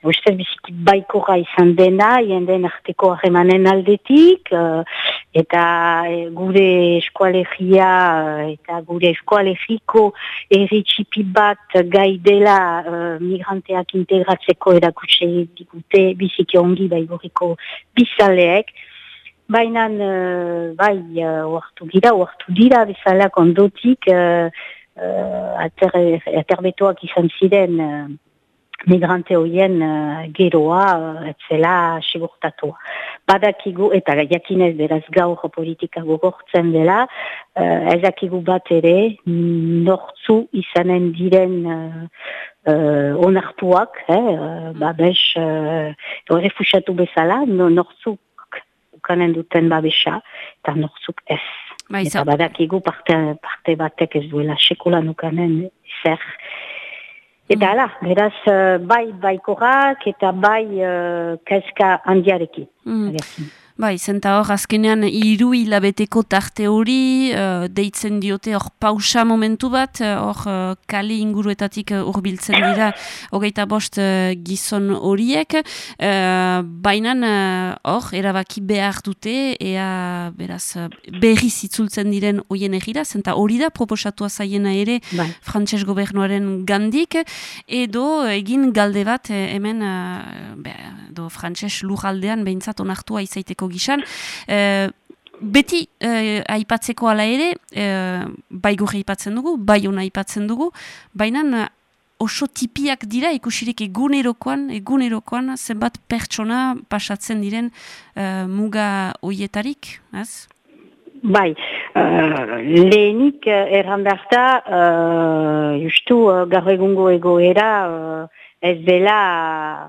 ustez biziki baikorra izan dena, jenden arteko harremanen aldetik, uh, eta eh, gure eskualegia eh, eta gure eskualegiko erritxipi bat gai dela uh, migranteak integratzeko erakutse digute biziki ongi baigorriko bizaleek, Baina, uh, bai, uh, oartu gira, oartu dira bezala kondotik, uh, uh, ater, aterbetoak izan ziren uh, migrante hoien uh, geroa, uh, etzela sigurtatua. Badakigu, eta jakinez beraz gaur politika gogortzen dela, uh, ezakigu bat ere, nortzu izanen diren uh, uh, onartuak, eh, uh, babes, uh, refusatu bezala, no, nortzuk ukanen duten babesa, eta nortzuk ez. Bai, eta badakigu parte, parte batek ez duela sekulan ukanen zer. Eta ala, beraz, uh, bai baikorak eta bai uh, kezka handiarekin. Mm. Bai, zenta hor, azkenean hiru hilabeteko tarte hori, uh, deitzen diote hor pausa momentu bat, hor uh, kali inguruetatik hurbiltzen dira hogeita bost uh, gizon horiek, uh, baina hor, uh, erabaki behar dute, ea beraz berri zitzultzen diren hoien egira, zenta hori da proposatua zaiena ere bai. frantses gobernuaren gandik, edo egin galde bat hemen, uh, be, do frantses lujaldean behintzat onartua izaiteko gisan. E, beti e, aipatzeko ala ere, e, bai gure aipatzen dugu, bai hona aipatzen dugu, baina oso tipiak dira ikusirik egunerokoan, egunerokoan zenbat pertsona pasatzen diren e, muga hoietarik, ez? Bai, uh, lehenik errandarta, uh, justu uh, gaur egungo egoera uh, ez dela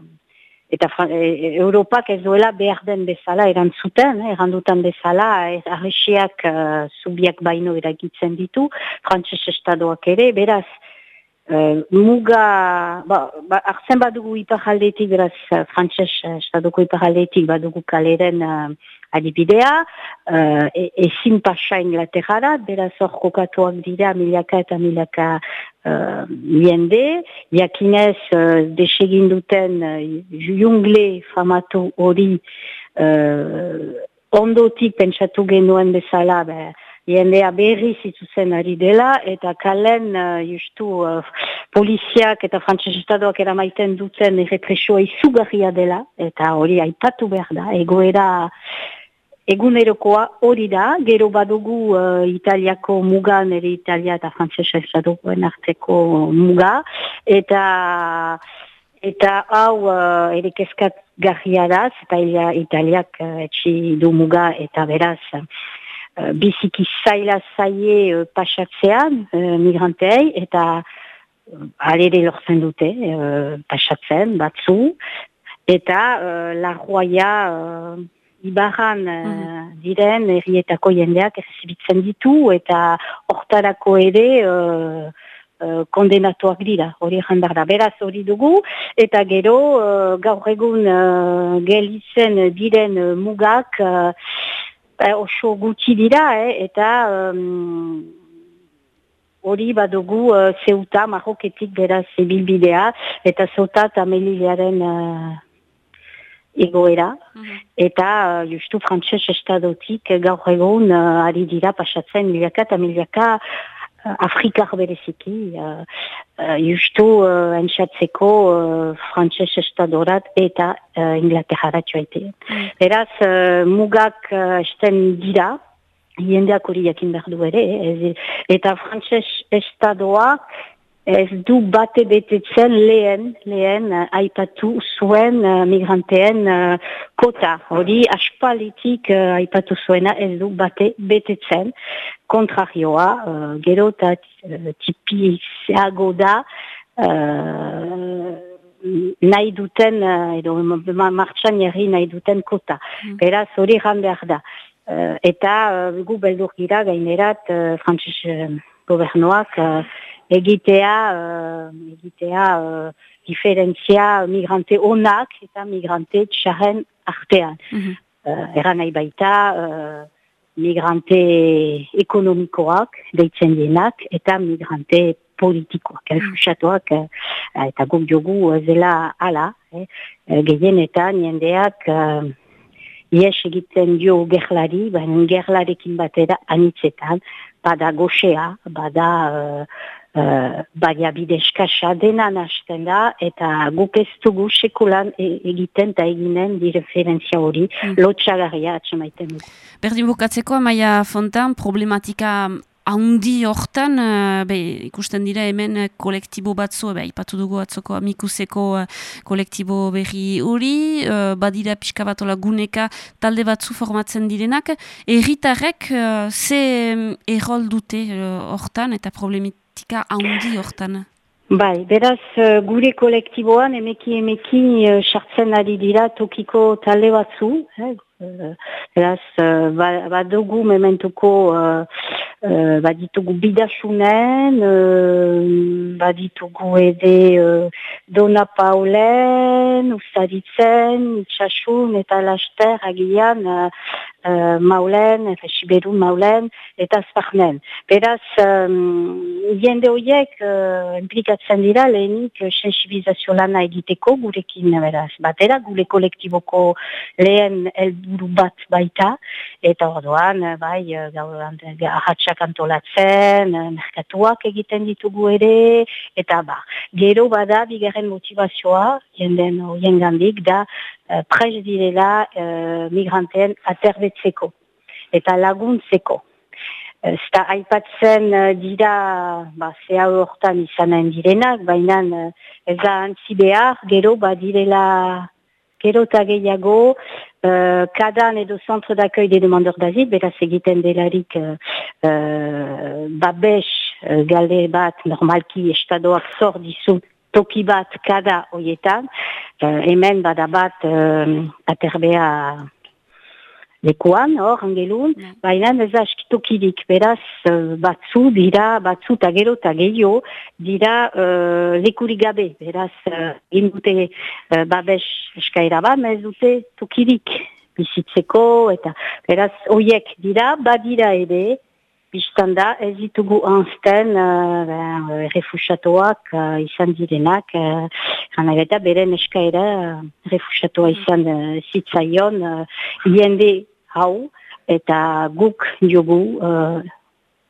eta e, Europak ez duela behar den bezala erantzuten, eh, errandutan bezala, arrexiak uh, zubiak baino eragitzen ditu, frantzes estadoak ere, beraz, uh, muga, ba, ba, arzen badugu iparaldetik, beraz, frantzes estadoko iparaldetik badugu kaleren uh, adibidea, uh, e, ezin pasa Inglaterra, beraz hor kokatuak dira milaka eta milaka uh, jende, jakinez uh, desegin duten uh, jungle famatu hori uh, ondotik pentsatu genuen bezala, be, jendea berri zituzen ari dela, eta kalen uh, justu uh, poliziak eta frantzes estadoak eramaiten duten errepresioa izugarria dela, eta hori aipatu behar da, egoera Egunerokoa hori da, gero badugu uh, italiako muga, nire italia eta frantzesa estaduen arteko muga, eta eta hau uh, ere keskat garriaraz, eta italiak uh, etxi du muga eta beraz uh, biziki zaila zaie uh, pasatzean uh, migrantei, eta uh, alere lortzen dute uh, pasatzen batzu, eta uh, la roia... Uh, ibarran mm diren errietako jendeak errezibitzen ditu eta hortarako ere uh, uh, kondenatuak dira, hori jandar da. Beraz hori dugu. Eta gero uh, gaur egun uh, gelitzen diren mugak uh, oso gutxi dira eta um, hori badugu uh, zeuta marroketik beraz ebilbidea eta zeuta eta melilearen egoera, mhm. eta uh, justu frantses estadotik gaur egun uh, ari dira pasatzen miliaka eta miliaka uh, Afrikar bereziki, uh, uh, justu uh, entxatzeko uh, frantses estadorat eta uh, Inglaterra joite. Mm. Beraz, uh, mugak uh, esten dira, jendeak hori jakin behar du ere, eta frantses estadoak ez du bate betetzen lehen, lehen uh, aipatu zuen uh, migranteen uh, kota. Hori aspalitik uh, aipatu zuena ez du bate betetzen. Kontrarioa, uh, gero eta uh, tipizago da uh, nahi duten, uh, edo martxan jarri nahi duten kota. Mm. Beraz hori ran behar da. Uh, eta uh, gu beldur gira gainerat uh, frantzis uh, gobernoak uh, egitea, uh, egitea uh, diferentzia migrante onak eta migrante txaren artean. Mm -hmm. uh, eran nahi baita, migrante ekonomikoak, deitzen dienak, eta migrante politikoak, erfusatuak, eh, eta guk jogu ez dela ala, eh, eh, gehienetan jendeak eh, ies egiten dio gerlari, baina gerlarekin batera anitzetan, bada goxea, bada uh, uh, baina bideskasa dena hasten da, eta guk ez dugu sekulan e- egiten eta eginen direferentzia hori, Mm. lotxagarria atxemaiten dugu. Berdin bukatzeko, Amaia Fontan, problematika haundi hortan, eh, be, ikusten dira hemen eh, kolektibo batzu, be, ipatu dugu atzoko amikuseko eh, kolektibo berri hori, badira pixka bat ola guneka talde batzu formatzen direnak, erritarrek ze mm, errol dute hortan eta problematika haundi hortan. Bai, beraz, gure kolektiboan emeki emeki sartzen ari dira tokiko talde batzu, eh, beraz, eh, ba- badugu mementuko eh, eh, baditugu bidasunen, eh, baditugu ede eh, Dona Paulen, Ustaritzen, Itxasun eta Laster agian eh, eh, Maulen, eta Siberun Maulen, eta Azparnen. Beraz, um, jende horiek uh, implikatzen dira lehenik uh, sensibilizazio lana egiteko gurekin beraz. Batera, gure kolektiboko lehen helburu bat baita, eta orduan, eh, bai, eh, gaur ahatsak antolatzen, eh, merkatuak egiten ditugu ere, eta ba, gero bada, bigarren motivazioa, jenden horien gandik, da, uh, prez direla uh, migranteen aterbetzeko eta laguntzeko. Ezta aipatzen eh, dira, ba, zea hortan izanen direnak, baina ez da antzi behar, gero badirela gero eta gehiago, uh, kadan edo centre d'accueil des demandeurs d'asile, beraz egiten delarik uh, uh, babes uh, galde bat normalki estadoak zor dizu toki bat kada hoietan, uh, hemen bada bat uh, aterbea lekuan, hor, angelun, baina ez da askitokirik, beraz, eh, batzu dira, batzu eta gero eta gehiago, dira uh, lekurik gabe, beraz, uh, dute uh, babes eskaira bat, ez dute tokirik bizitzeko, eta beraz, hoiek dira, badira ere, biztan da, ez ditugu anzten uh, ben, uh, refusatuak uh, izan direnak, uh, eta beren eskaira uh, refusatua izan uh, zitzaion, uh, jende hau, eta guk jogu uh,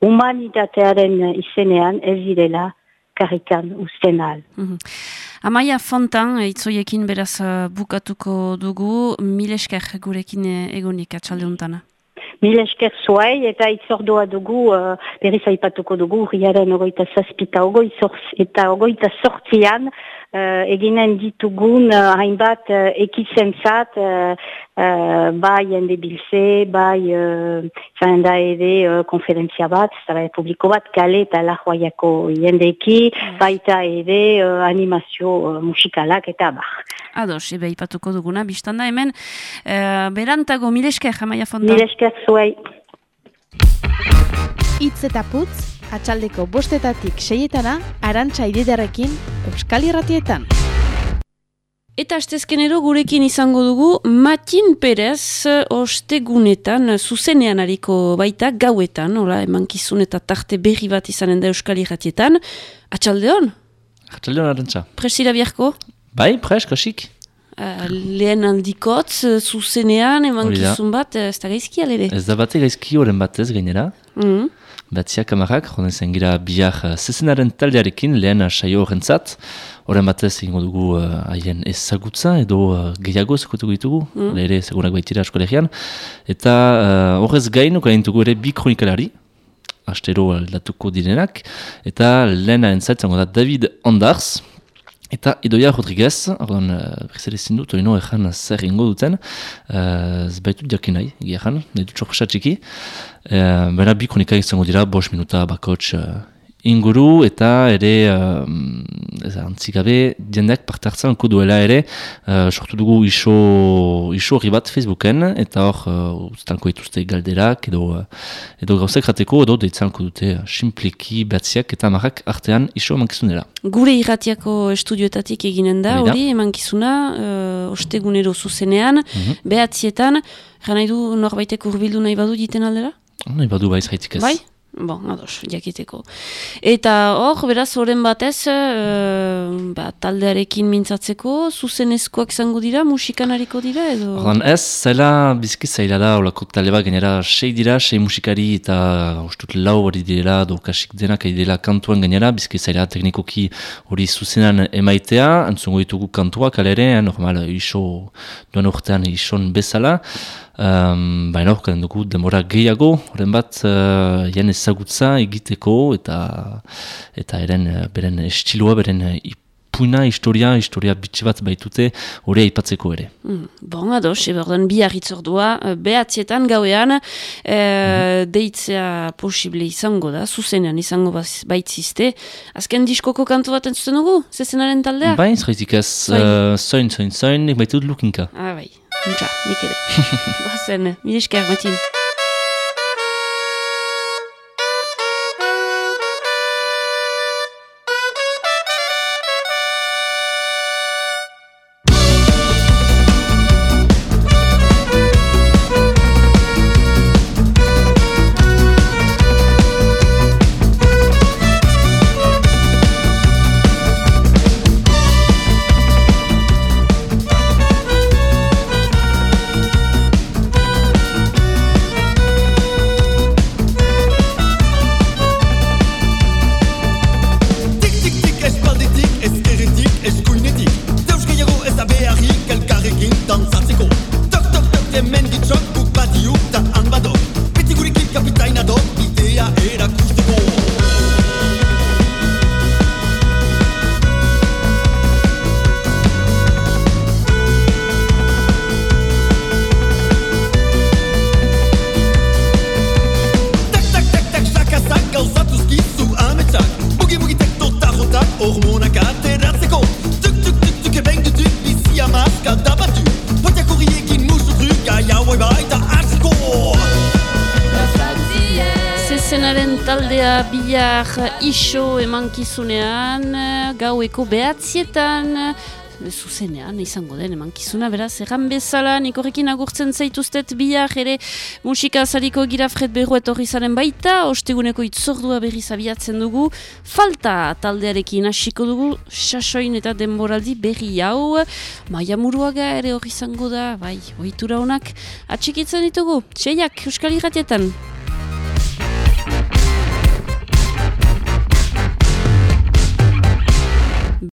humanitatearen izenean ez direla karrikan usten ahal. Mhm. Amaia Fontan, eh, itzoiekin beraz eh, bukatuko dugu, mil esker gurekin eh, egonik atxalde. Mil esker zuai eta itzordua dugu, uh, berriz aipatuko dugu, riaren ogoita zazpita ogoi eta ogoita sortzian, uh, eginen ditugun uh, hainbat uh, ekizentzat, uh, uh, bai jende bilze, bai uh, da ere uh, konferentzia bat, zara publiko bat, kale eta lajoaiako jendeki, baita ere uh, animazio uh, musikalak eta bar. Ados, ebe ipatuko duguna, biztanda hemen, eh, berantago mil esker, Amaia Fontan. Mil esker zuei. Itz eta putz, atxaldeko bostetatik seietana, arantxa ididarekin, Euskal Irratietan. Eta astezkenero gurekin izango dugu Matin Perez ostegunetan zuzenean hariko baita gauetan, hola, emankizun eta tarte berri bat izanen da Euskal Irratietan. Atxaldeon, Artxaldeon arantza. presira biharko? Bai, presk, kasik. Uh, lehen aldikotz, zuzenean, emankizun bat, ez da gaizki alere. Ez da bate gaizki horren batez gainera. Mhm. Batziak amarrak, joden zen gira bihar eh, zezenaren taldearekin, lehen eh, saio horrentzat. Horren batez egingo dugu eh, haien ezagutza edo uh, gehiago ezagutuko ditugu, Mm. mm. ere segunak baitira askolegian. Eta eh, horrez gain, okain dugu ere bi kronikalari, astero aldatuko direnak, eta lehen entzaitzango da David Ondarz, Eta Idoia Rodriguez, orduan, uh, bezala ezin dut, oino ezan zer ingo duten, uh, ez baitut jakin nahi, egia ezan, nahi dut txoksa txiki. Uh, Baina bi kronika izango dira, bos minuta bakots uh, inguru eta ere um, ez, antzikabe jendeak parte hartzen alko duela ere uh, sortu dugu iso, iso horri bat Facebooken eta hor uh, ustalko dituzte galderak edo, uh, edo gauzek jateko edo deitzen alko dute uh, simpliki behatziak eta marrak artean iso mankizunera. Gure irratiako estudioetatik eginen da, Hori emankizuna, uh, ostegunero zuzenean, Mhm. behatzietan, gana du norbaitek urbildu nahi badu diten aldera? Nahi badu baiz haitik ez. Bai? Bon, ados, jakiteko. Eta hor, beraz, horren batez, uh, ba, taldearekin mintzatzeko, zuzenezkoak izango dira, musikan hariko dira, edo... Ordan ez, zaila bizki zaila da, olako talde bat gainera sei dira, sei musikari eta ustut lau hori direla, do kasik denak ari dira kantuan gainera, bizki zaila teknikoki hori zuzenan emaitea, antzungo ditugu kantuak alere, normal, iso, duan urtean ison bezala, Um, Baina hor, garen dugu demora gehiago, horren bat, uh, jen ezagutza egiteko eta eta eren, eh, beren estiloa, beren eh, ipuina, historia, historia bitxe bat baitute, hori aipatzeko ere. Mm, bon, ados, eberden bi hitzordua eh, behatzietan gauean, e, deitzea posible izango da, zuzenean izango baitzizte. Azken diskoko kantu bat entzuten dugu, zezenaren taldea? Bai, zaitik ez, Zoin. zoin, zoin, baitut lukinka. Ah, bai, Ntsa, nik ere. Bazen, mi esker, Matin. Bihar iso emankizunean, eh, gaueko behatzietan, eh, zuzenean izango den emankizuna, beraz, erran bezala, nik horrekin agurtzen zaituztet bihar ere musika azariko gira Fred Berro etorri zaren baita, osteguneko itzordua berriz abiatzen dugu, falta taldearekin hasiko dugu, sasoin eta denboraldi berri hau, maia muruaga ere hori izango da, bai, ohitura honak atxikitzen ditugu, txeiak, Euskal Irratietan.